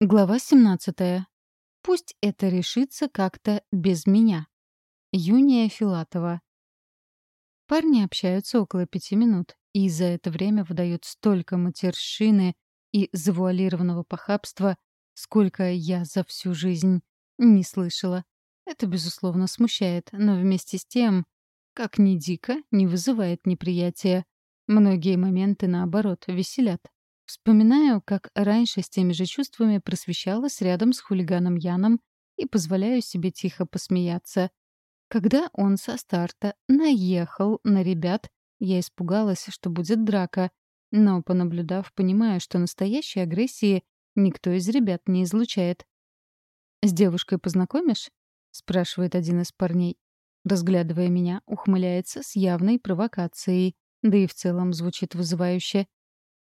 Глава 17. Пусть это решится как-то без меня. Юния Филатова. Парни общаются около пяти минут, и за это время выдают столько матершины и завуалированного похабства, сколько я за всю жизнь не слышала. Это, безусловно, смущает, но вместе с тем, как ни дико, не вызывает неприятия. Многие моменты, наоборот, веселят. Вспоминаю, как раньше с теми же чувствами просвещалась рядом с хулиганом Яном и позволяю себе тихо посмеяться. Когда он со старта наехал на ребят, я испугалась, что будет драка, но, понаблюдав, понимаю, что настоящей агрессии никто из ребят не излучает. «С девушкой познакомишь?» — спрашивает один из парней. Разглядывая меня, ухмыляется с явной провокацией, да и в целом звучит вызывающе.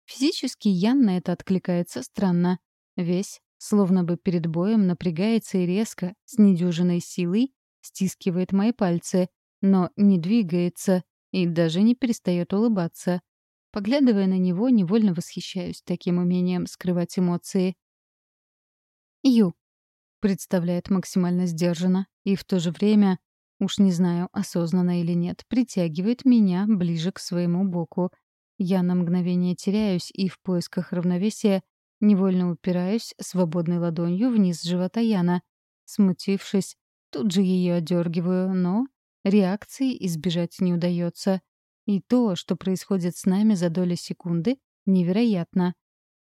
Физически Ян на это откликается странно. Весь, словно бы перед боем, напрягается и резко, с недюжиной силой, стискивает мои пальцы, но не двигается и даже не перестает улыбаться. Поглядывая на него, невольно восхищаюсь таким умением скрывать эмоции. «Ю», — представляет максимально сдержанно, и в то же время, уж не знаю, осознанно или нет, притягивает меня ближе к своему боку — я на мгновение теряюсь и в поисках равновесия невольно упираюсь свободной ладонью вниз живота Яна. Смутившись, тут же ее одергиваю, но реакции избежать не удается. И то, что происходит с нами за доли секунды, невероятно.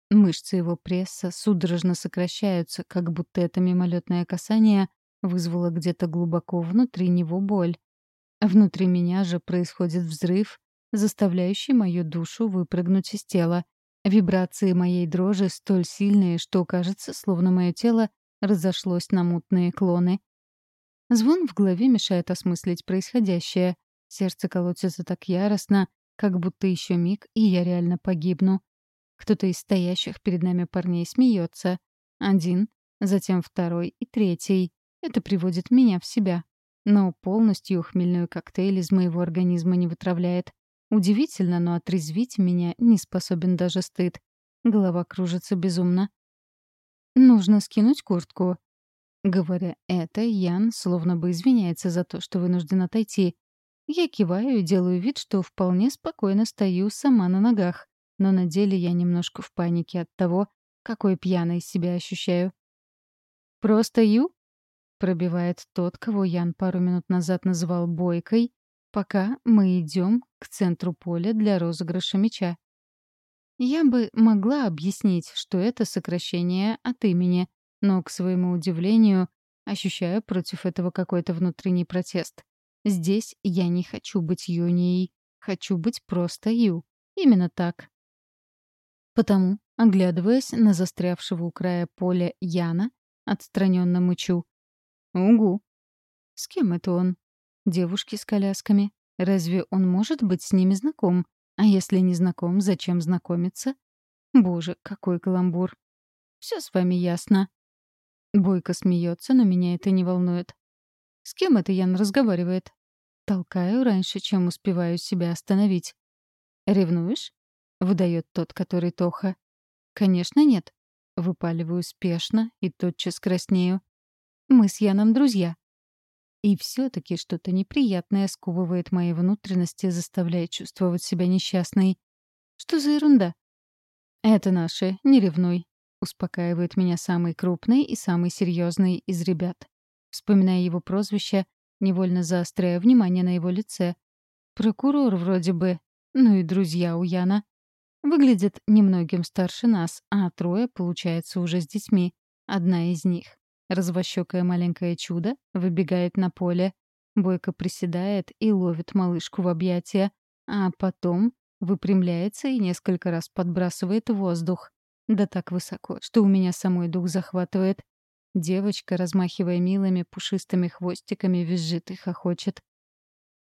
Мышцы его пресса судорожно сокращаются, как будто это мимолетное касание вызвало где-то глубоко внутри него боль. Внутри меня же происходит взрыв, заставляющий мою душу выпрыгнуть из тела. Вибрации моей дрожи столь сильные, что кажется, словно мое тело разошлось на мутные клоны. Звон в голове мешает осмыслить происходящее. Сердце колотится так яростно, как будто еще миг, и я реально погибну. Кто-то из стоящих перед нами парней смеется. Один, затем второй и третий. Это приводит меня в себя. Но полностью хмельной коктейль из моего организма не вытравляет. Удивительно, но отрезвить меня не способен даже стыд. Голова кружится безумно. «Нужно скинуть куртку». Говоря это, Ян словно бы извиняется за то, что вынужден отойти. Я киваю и делаю вид, что вполне спокойно стою сама на ногах, но на деле я немножко в панике от того, какой пьяной себя ощущаю. «Просто Ю?» — пробивает тот, кого Ян пару минут назад называл «бойкой», пока мы идем к центру поля для розыгрыша мяча. Я бы могла объяснить, что это сокращение от имени, но, к своему удивлению, ощущаю против этого какой-то внутренний протест. Здесь я не хочу быть Юнией, хочу быть просто Ю. Именно так. Потому, оглядываясь на застрявшего у края поля Яна, отстраненно мычу. «Угу». «С кем это он?» Девушки с колясками. Разве он может быть с ними знаком? А если не знаком, зачем знакомиться? Боже, какой каламбур. Все с вами ясно. Бойко смеется, но меня это не волнует. С кем это Ян разговаривает? Толкаю раньше, чем успеваю себя остановить. «Ревнуешь?» — выдает тот, который Тоха. «Конечно, нет». Выпаливаю спешно и тотчас краснею. «Мы с Яном друзья». И все-таки что-то неприятное сковывает мои внутренности, заставляя чувствовать себя несчастной. Что за ерунда? Это наши, не ревнуй. Успокаивает меня самый крупный и самый серьезный из ребят. Вспоминая его прозвище, невольно заостряю внимание на его лице. Прокурор вроде бы, ну и друзья у Яна. Выглядят немногим старше нас, а трое, получается, уже с детьми. Одна из них Развощёкое маленькое чудо выбегает на поле. Бойко приседает и ловит малышку в объятия, а потом выпрямляется и несколько раз подбрасывает воздух. Да так высоко, что у меня самой дух захватывает. Девочка, размахивая милыми пушистыми хвостиками, визжит и хохочет.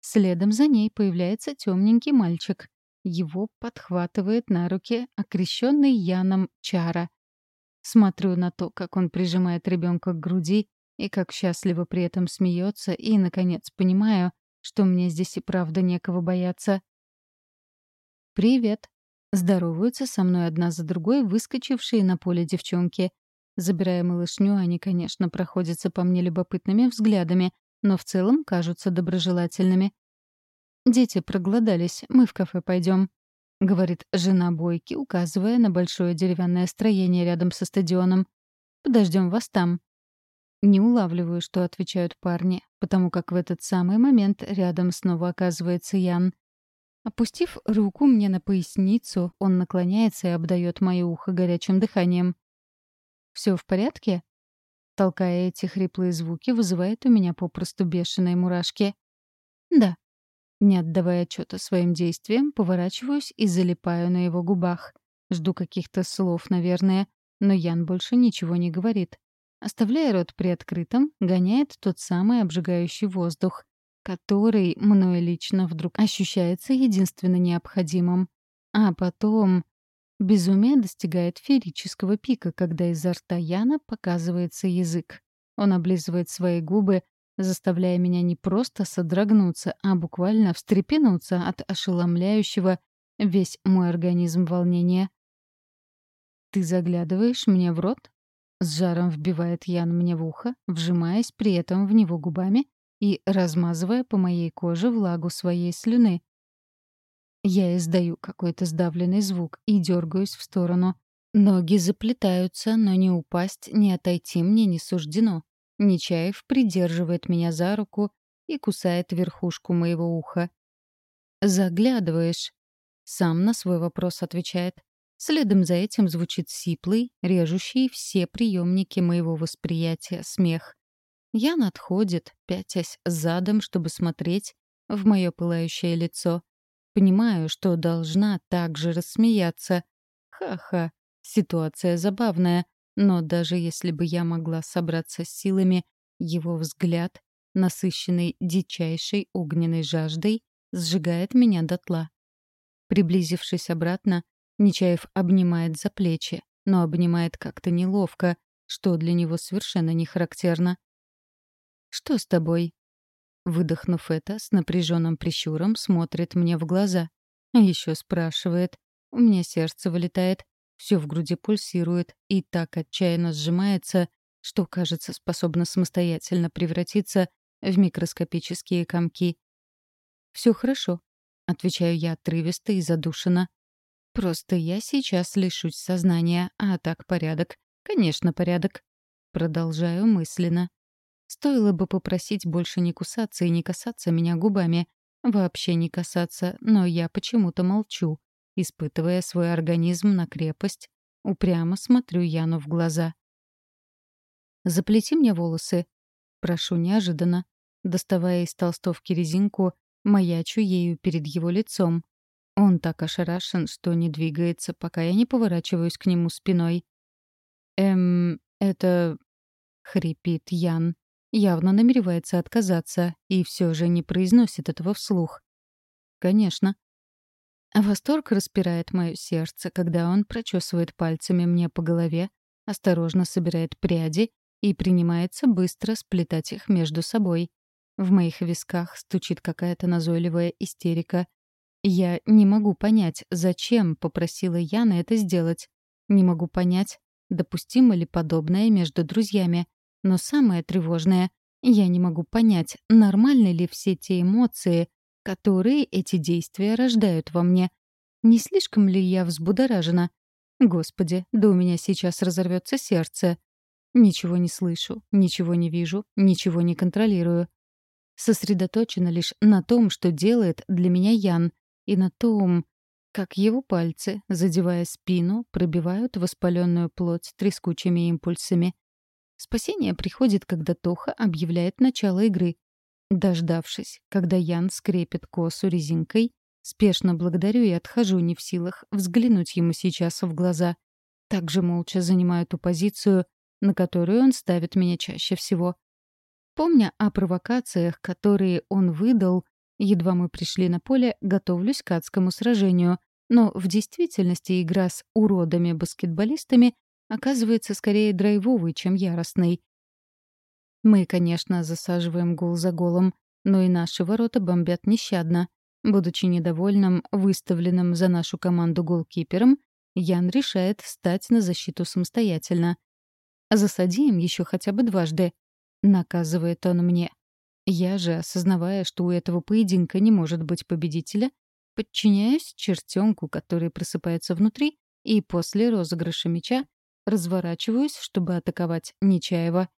Следом за ней появляется темненький мальчик. Его подхватывает на руки окрещенный Яном Чара. Смотрю на то, как он прижимает ребенка к груди и как счастливо при этом смеется, и, наконец, понимаю, что мне здесь и правда некого бояться. «Привет!» — здороваются со мной одна за другой выскочившие на поле девчонки. Забирая малышню, они, конечно, проходятся по мне любопытными взглядами, но в целом кажутся доброжелательными. «Дети проголодались, мы в кафе пойдем», — говорит жена Бойки, указывая на большое деревянное строение рядом со стадионом. «Подождем вас там». Не улавливаю, что отвечают парни, потому как в этот самый момент рядом снова оказывается Ян. Опустив руку мне на поясницу, он наклоняется и обдает мое ухо горячим дыханием. «Все в порядке?» Толкая эти хриплые звуки, вызывает у меня попросту бешеные мурашки. «Да». Не отдавая отчета своим действиям, поворачиваюсь и залипаю на его губах. Жду каких-то слов, наверное, но Ян больше ничего не говорит. Оставляя рот приоткрытым, гоняет тот самый обжигающий воздух, который мною лично вдруг ощущается единственно необходимым. А потом безумие достигает феерического пика, когда изо рта Яна показывается язык. Он облизывает свои губы, заставляя меня не просто содрогнуться, а буквально встрепенуться от ошеломляющего весь мой организм волнения. «Ты заглядываешь мне в рот?» С жаром вбивает Ян мне в ухо, вжимаясь при этом в него губами и размазывая по моей коже влагу своей слюны. Я издаю какой-то сдавленный звук и дергаюсь в сторону. Ноги заплетаются, но не упасть, не отойти мне не суждено. Нечаев придерживает меня за руку и кусает верхушку моего уха. «Заглядываешь?» Сам на свой вопрос отвечает. Следом за этим звучит сиплый, режущий все приемники моего восприятия смех. Ян отходит, пятясь задом, чтобы смотреть в мое пылающее лицо. Понимаю, что должна также рассмеяться. Ха-ха, ситуация забавная, но даже если бы я могла собраться с силами, его взгляд, насыщенный дичайшей огненной жаждой, сжигает меня дотла. Приблизившись обратно, Нечаев обнимает за плечи, но обнимает как-то неловко, что для него совершенно не характерно. «Что с тобой?» Выдохнув это, с напряженным прищуром смотрит мне в глаза. Еще спрашивает. У меня сердце вылетает, все в груди пульсирует и так отчаянно сжимается, что, кажется, способно самостоятельно превратиться в микроскопические комки. Все хорошо», — отвечаю я отрывисто и задушенно. Просто я сейчас лишусь сознания, а так порядок. Конечно, порядок. Продолжаю мысленно. Стоило бы попросить больше не кусаться и не касаться меня губами. Вообще не касаться, но я почему-то молчу, испытывая свой организм на крепость. Упрямо смотрю Яну в глаза. «Заплети мне волосы». Прошу неожиданно. Доставая из толстовки резинку, маячу ею перед его лицом. Он так ошарашен, что не двигается, пока я не поворачиваюсь к нему спиной. «Эм, это...» — хрипит Ян. Явно намеревается отказаться и все же не произносит этого вслух. «Конечно». Восторг распирает мое сердце, когда он прочесывает пальцами мне по голове, осторожно собирает пряди и принимается быстро сплетать их между собой. В моих висках стучит какая-то назойливая истерика, я не могу понять, зачем попросила Яна это сделать. Не могу понять, допустимо ли подобное между друзьями. Но самое тревожное, я не могу понять, нормальны ли все те эмоции, которые эти действия рождают во мне. Не слишком ли я взбудоражена? Господи, да у меня сейчас разорвется сердце. Ничего не слышу, ничего не вижу, ничего не контролирую. Сосредоточена лишь на том, что делает для меня Ян, и на том, как его пальцы, задевая спину, пробивают воспаленную плоть трескучими импульсами. Спасение приходит, когда Тоха объявляет начало игры. Дождавшись, когда Ян скрепит косу резинкой, спешно благодарю и отхожу не в силах взглянуть ему сейчас в глаза. Также молча занимаю ту позицию, на которую он ставит меня чаще всего. Помня о провокациях, которые он выдал, Едва мы пришли на поле, готовлюсь к адскому сражению. Но в действительности игра с уродами-баскетболистами оказывается скорее драйвовой, чем яростной. Мы, конечно, засаживаем гол за голом, но и наши ворота бомбят нещадно. Будучи недовольным выставленным за нашу команду голкипером, Ян решает встать на защиту самостоятельно. Засади им еще хотя бы дважды. Наказывает он мне. Я же, осознавая, что у этого поединка не может быть победителя, подчиняюсь чертенку, который просыпается внутри, и после розыгрыша меча разворачиваюсь, чтобы атаковать Нечаева.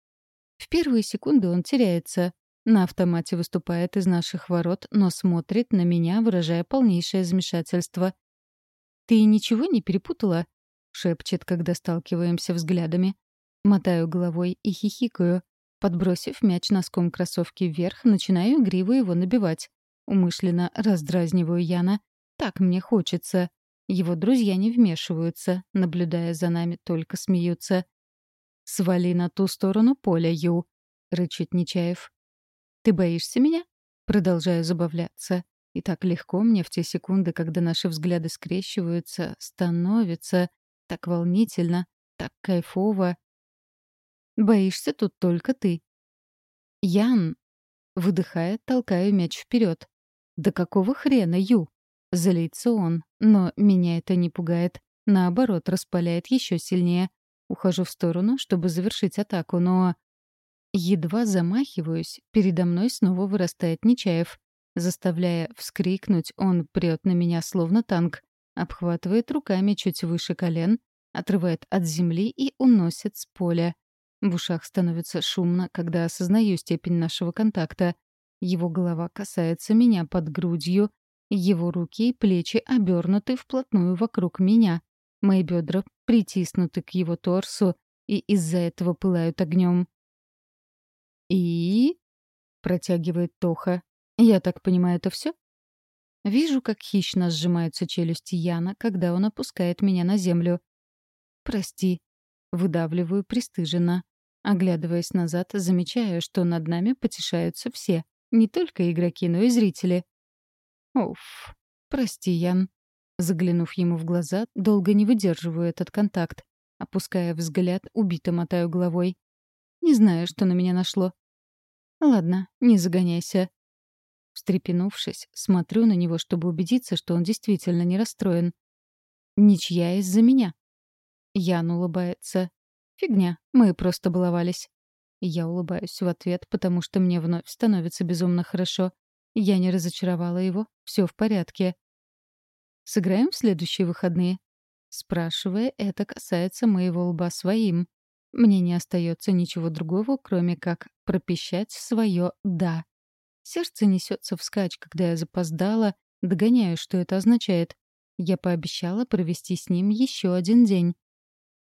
В первые секунды он теряется, на автомате выступает из наших ворот, но смотрит на меня, выражая полнейшее замешательство. «Ты ничего не перепутала?» — шепчет, когда сталкиваемся взглядами. Мотаю головой и хихикаю. Подбросив мяч носком кроссовки вверх, начинаю игриво его набивать. Умышленно раздразниваю Яна. Так мне хочется. Его друзья не вмешиваются, наблюдая за нами, только смеются. «Свали на ту сторону поля, Ю», — рычит Нечаев. «Ты боишься меня?» Продолжаю забавляться. И так легко мне в те секунды, когда наши взгляды скрещиваются, становится так волнительно, так кайфово. Боишься тут только ты. Ян, выдыхая, толкаю мяч вперед. Да какого хрена, Ю? Злится он, но меня это не пугает. Наоборот, распаляет еще сильнее. Ухожу в сторону, чтобы завершить атаку, но... Едва замахиваюсь, передо мной снова вырастает Нечаев. Заставляя вскрикнуть, он прет на меня словно танк, обхватывает руками чуть выше колен, отрывает от земли и уносит с поля. В ушах становится шумно, когда осознаю степень нашего контакта. Его голова касается меня под грудью, его руки и плечи обернуты вплотную вокруг меня. Мои бедра притиснуты к его торсу и из-за этого пылают огнем. «И?» — протягивает Тоха. «Я так понимаю, это все? Вижу, как хищно сжимаются челюсти Яна, когда он опускает меня на землю. «Прости», — выдавливаю пристыженно. Оглядываясь назад, замечаю, что над нами потешаются все. Не только игроки, но и зрители. «Уф, прости, Ян». Заглянув ему в глаза, долго не выдерживаю этот контакт. Опуская взгляд, убито мотаю головой. Не знаю, что на меня нашло. Ладно, не загоняйся. Встрепенувшись, смотрю на него, чтобы убедиться, что он действительно не расстроен. Ничья из-за меня. Ян улыбается. Фигня, мы просто баловались. Я улыбаюсь в ответ, потому что мне вновь становится безумно хорошо. Я не разочаровала его, все в порядке. «Сыграем в следующие выходные?» Спрашивая, это касается моего лба своим. Мне не остается ничего другого, кроме как пропищать свое «да». Сердце несется вскачь, когда я запоздала, догоняю, что это означает. Я пообещала провести с ним еще один день.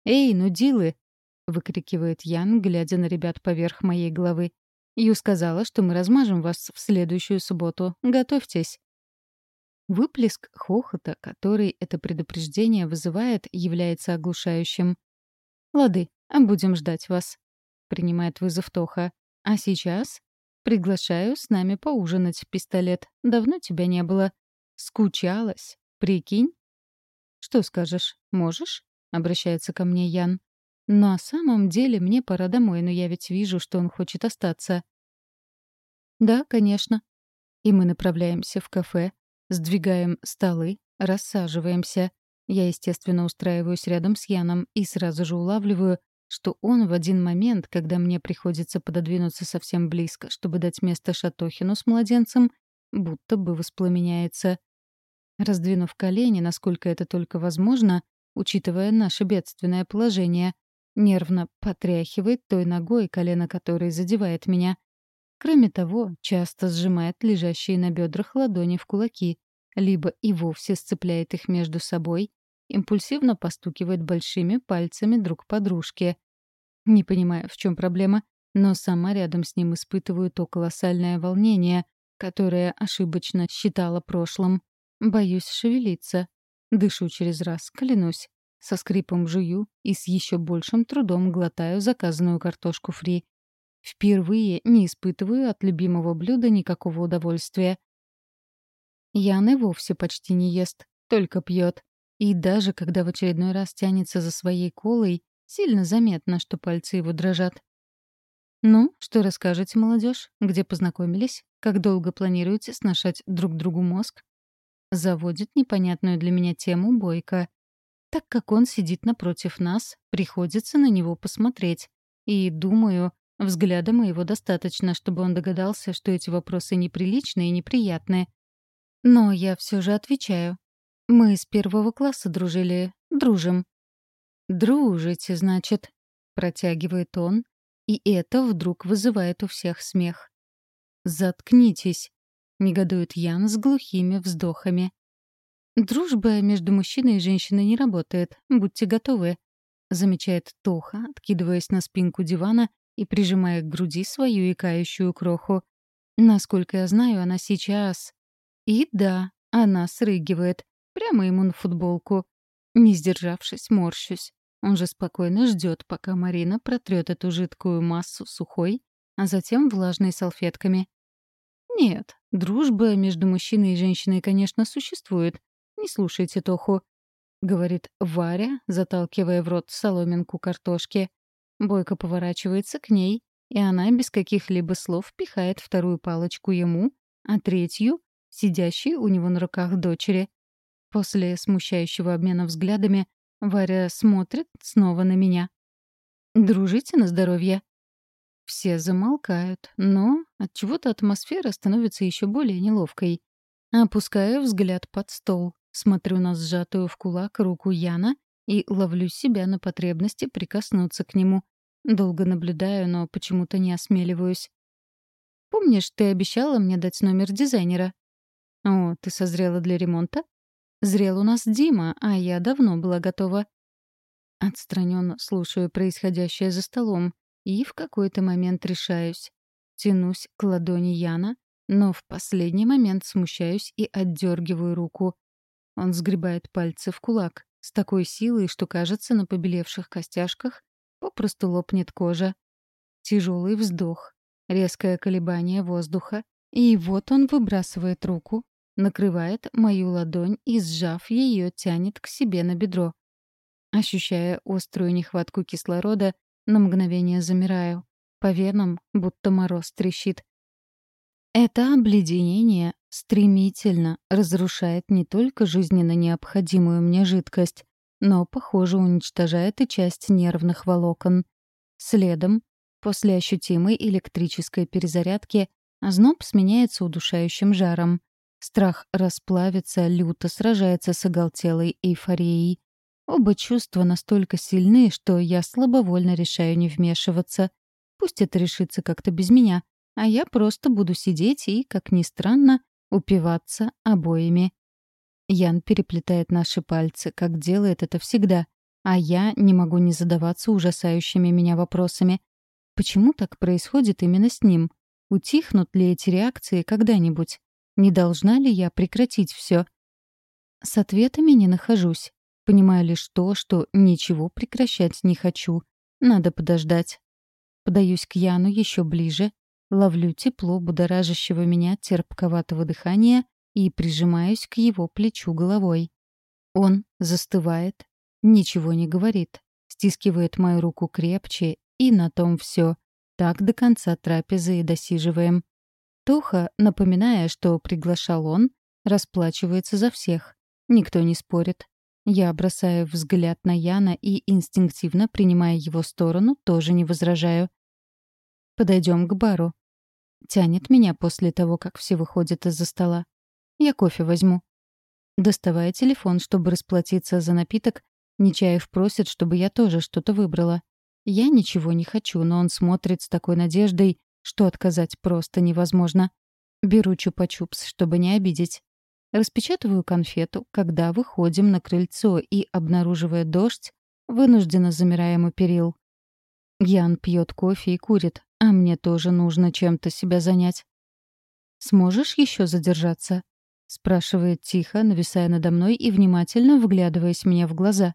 «Эй, ну дилы!» — выкрикивает Ян, глядя на ребят поверх моей головы. «Ю сказала, что мы размажем вас в следующую субботу. Готовьтесь». Выплеск хохота, который это предупреждение вызывает, является оглушающим. «Лады, а будем ждать вас», — принимает вызов Тоха. «А сейчас приглашаю с нами поужинать, пистолет. Давно тебя не было. Скучалась. Прикинь?» «Что скажешь? Можешь?» — обращается ко мне Ян. «На самом деле мне пора домой, но я ведь вижу, что он хочет остаться». «Да, конечно». И мы направляемся в кафе, сдвигаем столы, рассаживаемся. Я, естественно, устраиваюсь рядом с Яном и сразу же улавливаю, что он в один момент, когда мне приходится пододвинуться совсем близко, чтобы дать место Шатохину с младенцем, будто бы воспламеняется. Раздвинув колени, насколько это только возможно, учитывая наше бедственное положение, нервно потряхивает той ногой, колено которой задевает меня. Кроме того, часто сжимает лежащие на бедрах ладони в кулаки, либо и вовсе сцепляет их между собой, импульсивно постукивает большими пальцами друг по дружке. Не понимаю, в чем проблема, но сама рядом с ним испытываю то колоссальное волнение, которое ошибочно считала прошлым. Боюсь шевелиться. Дышу через раз, клянусь. Со скрипом жую и с еще большим трудом глотаю заказанную картошку фри. Впервые не испытываю от любимого блюда никакого удовольствия. Ян и вовсе почти не ест, только пьет. И даже когда в очередной раз тянется за своей колой, сильно заметно, что пальцы его дрожат. «Ну, что расскажете, молодежь? Где познакомились? Как долго планируете сношать друг другу мозг?» Заводит непонятную для меня тему Бойко. Так как он сидит напротив нас, приходится на него посмотреть. И, думаю, взгляда моего достаточно, чтобы он догадался, что эти вопросы неприличные и неприятные. Но я все же отвечаю. Мы с первого класса дружили, дружим. «Дружите, значит», — протягивает он, и это вдруг вызывает у всех смех. «Заткнитесь», — негодует Ян с глухими вздохами. «Дружба между мужчиной и женщиной не работает, будьте готовы», — замечает Тоха, откидываясь на спинку дивана и прижимая к груди свою икающую кроху. Насколько я знаю, она сейчас... И да, она срыгивает. Прямо ему на футболку. Не сдержавшись, морщусь. Он же спокойно ждет, пока Марина протрет эту жидкую массу сухой, а затем влажной салфетками. Нет, дружба между мужчиной и женщиной, конечно, существует. Не слушайте Тоху, — говорит Варя, заталкивая в рот соломинку картошки. Бойко поворачивается к ней, и она без каких-либо слов пихает вторую палочку ему, а третью — сидящей у него на руках дочери. После смущающего обмена взглядами Варя смотрит снова на меня. «Дружите на здоровье». Все замолкают, но от чего то атмосфера становится еще более неловкой. Опускаю взгляд под стол, смотрю на сжатую в кулак руку Яна и ловлю себя на потребности прикоснуться к нему. Долго наблюдаю, но почему-то не осмеливаюсь. «Помнишь, ты обещала мне дать номер дизайнера?» «О, ты созрела для ремонта?» Зрел у нас Дима, а я давно была готова. Отстраненно слушаю происходящее за столом и в какой-то момент решаюсь. Тянусь к ладони Яна, но в последний момент смущаюсь и отдергиваю руку. Он сгребает пальцы в кулак с такой силой, что, кажется, на побелевших костяшках попросту лопнет кожа. Тяжелый вздох, резкое колебание воздуха, и вот он выбрасывает руку, накрывает мою ладонь и, сжав ее, тянет к себе на бедро. Ощущая острую нехватку кислорода, на мгновение замираю. По венам будто мороз трещит. Это обледенение стремительно разрушает не только жизненно необходимую мне жидкость, но, похоже, уничтожает и часть нервных волокон. Следом, после ощутимой электрической перезарядки, озноб сменяется удушающим жаром. Страх расплавиться люто сражается с оголтелой эйфорией. Оба чувства настолько сильны, что я слабовольно решаю не вмешиваться. Пусть это решится как-то без меня, а я просто буду сидеть и, как ни странно, упиваться обоими. Ян переплетает наши пальцы, как делает это всегда, а я не могу не задаваться ужасающими меня вопросами. Почему так происходит именно с ним? Утихнут ли эти реакции когда-нибудь? Не должна ли я прекратить все? С ответами не нахожусь. Понимаю лишь то, что ничего прекращать не хочу. Надо подождать. Подаюсь к Яну еще ближе, ловлю тепло будоражащего меня терпковатого дыхания и прижимаюсь к его плечу головой. Он застывает, ничего не говорит, стискивает мою руку крепче, и на том все. Так до конца трапезы и досиживаем. Тоха, напоминая, что приглашал он, расплачивается за всех. Никто не спорит. Я бросаю взгляд на Яна и, инстинктивно принимая его сторону, тоже не возражаю. Подойдем к бару. Тянет меня после того, как все выходят из-за стола. Я кофе возьму. Доставая телефон, чтобы расплатиться за напиток, Нечаев просит, чтобы я тоже что-то выбрала. Я ничего не хочу, но он смотрит с такой надеждой, что отказать просто невозможно. Беру чупа-чупс, чтобы не обидеть. Распечатываю конфету, когда выходим на крыльцо и, обнаруживая дождь, вынужденно замираем у перил. Ян пьет кофе и курит, а мне тоже нужно чем-то себя занять. «Сможешь еще задержаться?» — спрашивает тихо, нависая надо мной и внимательно вглядываясь мне в глаза.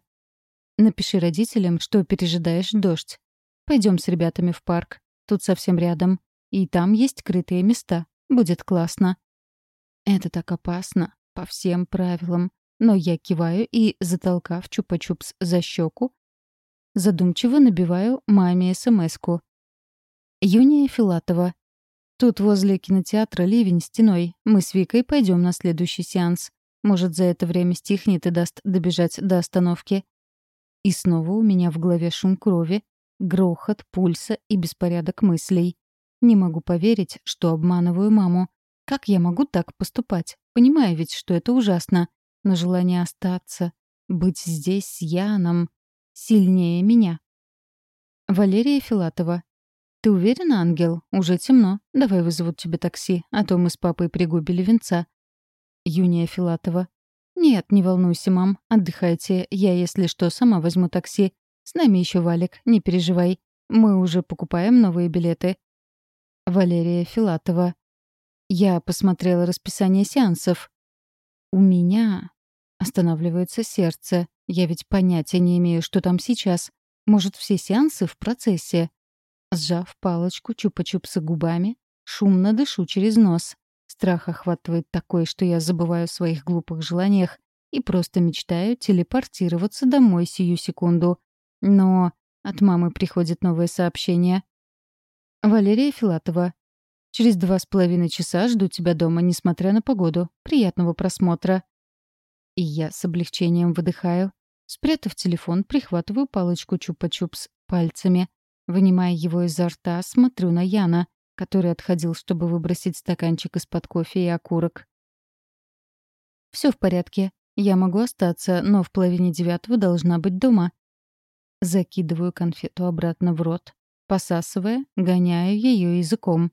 «Напиши родителям, что пережидаешь дождь. Пойдем с ребятами в парк. Тут совсем рядом. И там есть крытые места. Будет классно. Это так опасно. По всем правилам. Но я киваю и, затолкав чупа-чупс за щеку, задумчиво набиваю маме СМС-ку. Юния Филатова. Тут возле кинотеатра ливень стеной. Мы с Викой пойдем на следующий сеанс. Может, за это время стихнет и даст добежать до остановки. И снова у меня в голове шум крови, грохот пульса и беспорядок мыслей. Не могу поверить, что обманываю маму. Как я могу так поступать? Понимаю ведь, что это ужасно. Но желание остаться, быть здесь с Яном, сильнее меня. Валерия Филатова. «Ты уверена, ангел? Уже темно. Давай вызовут тебе такси, а то мы с папой пригубили венца». Юния Филатова. «Нет, не волнуйся, мам. Отдыхайте. Я, если что, сама возьму такси. С нами еще Валик, не переживай. Мы уже покупаем новые билеты». Валерия Филатова. «Я посмотрела расписание сеансов. У меня...» Останавливается сердце. Я ведь понятия не имею, что там сейчас. Может, все сеансы в процессе. Сжав палочку чупа-чупса губами, шумно дышу через нос. Страх охватывает такой, что я забываю о своих глупых желаниях и просто мечтаю телепортироваться домой сию секунду. Но от мамы приходит новое сообщение. «Валерия Филатова, через два с половиной часа жду тебя дома, несмотря на погоду. Приятного просмотра». И я с облегчением выдыхаю. Спрятав телефон, прихватываю палочку чупа-чупс пальцами. Вынимая его изо рта, смотрю на Яна, который отходил, чтобы выбросить стаканчик из-под кофе и окурок. Все в порядке. Я могу остаться, но в половине девятого должна быть дома. Закидываю конфету обратно в рот, посасывая, гоняю ее языком.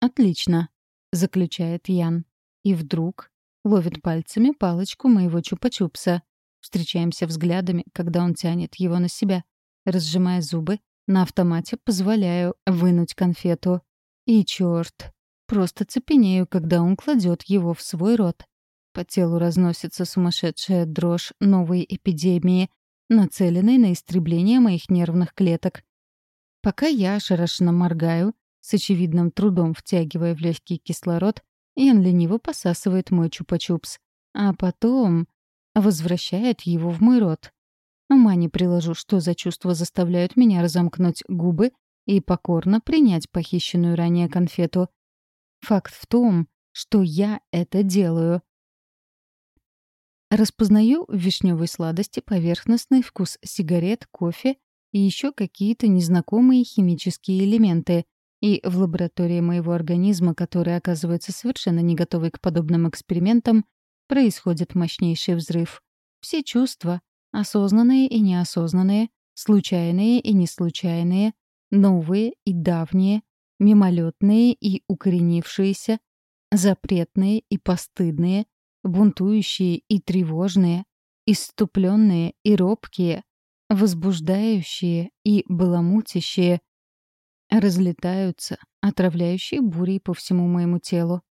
«Отлично», — заключает Ян. И вдруг ловит пальцами палочку моего чупа-чупса. Встречаемся взглядами, когда он тянет его на себя. Разжимая зубы, на автомате позволяю вынуть конфету. И чёрт, просто цепенею, когда он кладет его в свой рот. По телу разносится сумасшедшая дрожь новой эпидемии, нацеленной на истребление моих нервных клеток. Пока я ошарашенно моргаю, с очевидным трудом втягивая в легкий кислород, Ян лениво посасывает мой чупа-чупс. А потом возвращает его в мой рот. Ума не приложу, что за чувства заставляют меня разомкнуть губы и покорно принять похищенную ранее конфету. Факт в том, что я это делаю. Распознаю в вишневой сладости поверхностный вкус сигарет, кофе и еще какие-то незнакомые химические элементы. И в лаборатории моего организма, который оказывается совершенно не готовый к подобным экспериментам, происходит мощнейший взрыв. Все чувства, осознанные и неосознанные, случайные и неслучайные, новые и давние, мимолетные и укоренившиеся, запретные и постыдные, бунтующие и тревожные, иступленные и робкие, возбуждающие и баламутящие, разлетаются, отравляющие бурей по всему моему телу.